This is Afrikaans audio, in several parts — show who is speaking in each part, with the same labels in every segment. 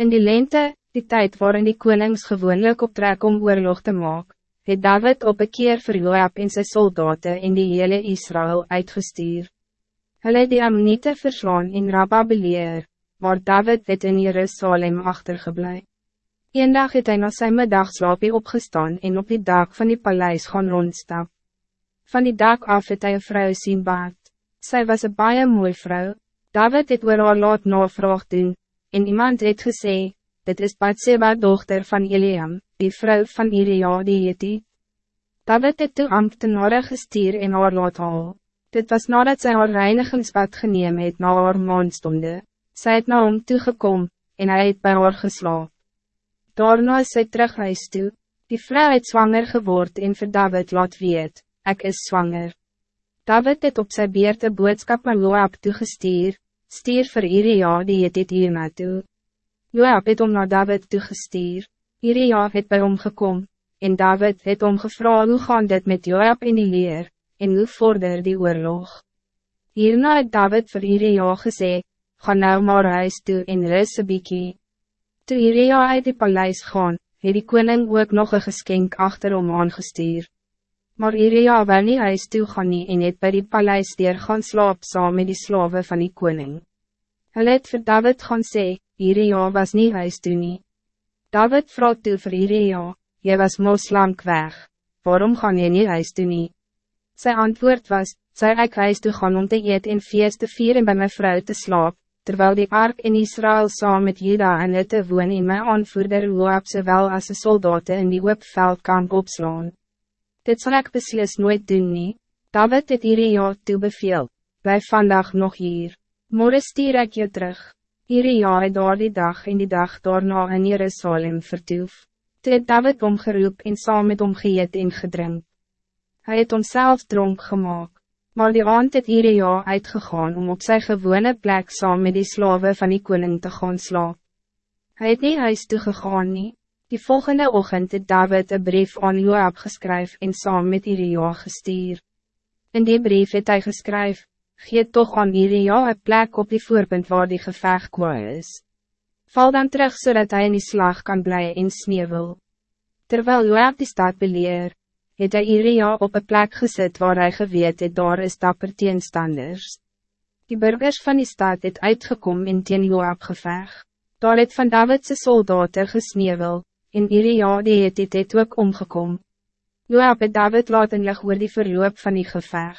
Speaker 1: In die lente, die tijd waarin die konings gewoonlijk optrek om oorlog te maken, het David op een keer vir Joab en sy soldaten in die hele Israël uitgestuur. Hulle die Ammonite verslaan in Rabba beleer, maar David het in Jerusalem achtergeblij. Eendag het hy na sy middagslaapie opgestaan en op die dak van die paleis gaan rondstap. Van die dak af het hy een vrou sien baat. Sy was een baie mooi vrouw. David het oor haar laat navraag doen, en iemand het gesê, dit is Batseba dochter van Eliam, die vrouw van Iria die Jeti. David het toe ambtenare gestuur en haar laat haal. Dit was nadat sy haar reinigingsbad geneem het na haar maandstonde. Sy het na hom toegekom, en hij het bij haar geslaap. Daarna is sy terug huis toe, die vrou het zwanger geword en vir David laat weet, ik is zwanger. David het op sy beerte boodskap aan Joab toegestuur, stuur vir Iria die het dit hier naartoe. Joab het om naar David toegestuur, Iria het bij hom gekom, en David het om gevra hoe gaan dit met Joab in die leer, en hoe vorder die oorlog. Hierna het David vir Iria gesê, ga nou maar huis toe en rus een bykie. Toe Iria uit die paleis gaan, het die koning ook nog een geskenk achter hom aangestuur. Maar Iria wil nie huis toe gaan nie en het by die paleis deur gaan slaap saam met die slawe van die koning. Hulle het vir David gaan sê, Iria was nie huis toe nie. David vroeg toe vir Iria, jy was moslang weg, waarom gaan jy nie huis toe nie? Sy antwoord was, sy ek huis toe gaan om te eet en feest te vieren bij mijn vrouw te slaap, terwijl die ark in Israël saam met Juda en het te woon in my aanvoerder Joab sowel as de soldaten in die hoopveld kan opslaan. Dit zal ik beslis nooit doen nie. David het Iria toe beveel, blijf vandaag nog hier. Morgen stier ek je terug. Iria het daar die dag en die dag daarna in Jerusalem vertoef. Toe het David omgeroep en saam met hom geëet en gedrink. Hij het homself dronk gemaakt. Maar die aand het Iria uitgegaan om op zijn gewone plek saam met die slaven van die koning te gaan slaap. Hij het nie huis toegegaan nie. Die volgende ochtend het David een brief aan Joab geskryf en saam met Iria gestuur. In die brief het hy geskryf, Gee toch aan Iria een plek op die voorpunt waar die geveg kwaai is. Val dan terug zodat hij in die slag kan blijven in sneeuwel. Terwijl Joab die stad beleer, het hy Iria op een plek gezet waar hij geweet het daar is dapper teenstanders. Die burgers van die stad het uitgekom in teen Joab geveg. Daar het van Davidse soldaten gesneeuwel, en Iria die het het, het ook omgekom. Joab het David laat in lig oor die verloop van die geveg.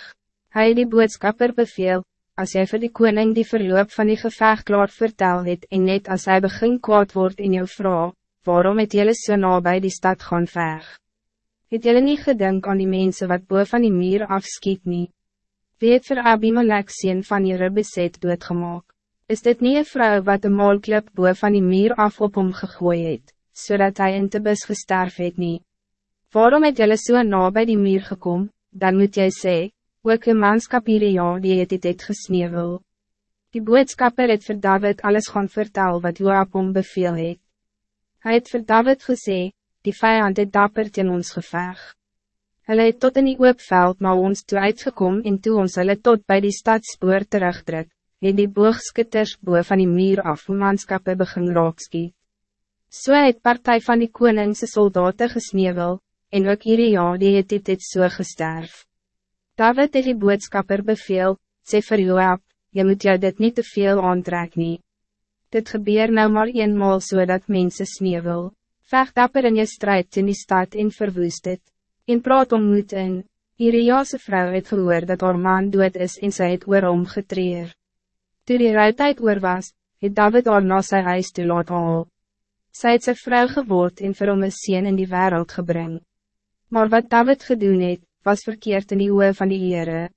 Speaker 1: Hy het die boodskapper beveel, als jy vir die koning die verloop van die geveg klaar vertel het en net als hij begin kwaad wordt in jou vrouw, waarom het jylle so nabij die stad gaan veg? Het jylle nie gedink aan die mensen wat boven van die muur afskiet nie? Wie het vir Abimelech sien van jyre beset doodgemaak? Is dit niet een vrouw wat de maalklip boven van die muur af op hom gegooi het? Zodat hij in Tebus gesterf het nie. Waarom het jylle so na by die muur gekom, dan moet jy sê, ook een manskap hier ja, die het dit het gesneeuwel. Die boodskapper het vir David alles gaan vertel wat Joab om beveel het. Hij het vir David gesê, die vijand het dapper teen ons geveg. Hulle het tot in die oopveld maar ons toe uitgekom en toe ons hulle tot bij die stadspoor terugdruk, het die boogskutters boven van die muur af manskappe begin raakskiet. So het partij van die koningse soldaten gesneeuwel, en ook Iria die het dit, dit so gesterf. David het die boodskapper beveel, sê vir Joab, je moet jou dit niet te veel aantrek nie. Dit gebeur nou maar eenmaal so dat mense sneeuwel. Vecht dapper in je strijd in die stad en verwoest het. En praat om moed in. Iriase vrouw het gehoor dat haar man dood is en sy het oor hom getreer. Toe die ruitheid oor was, het David haar na sy huis toe laat haal. Sy het sy vrou geword en vir hom een sien in die wereld gebring. Maar wat David gedoen het, was verkeerd in die oe van die Heere.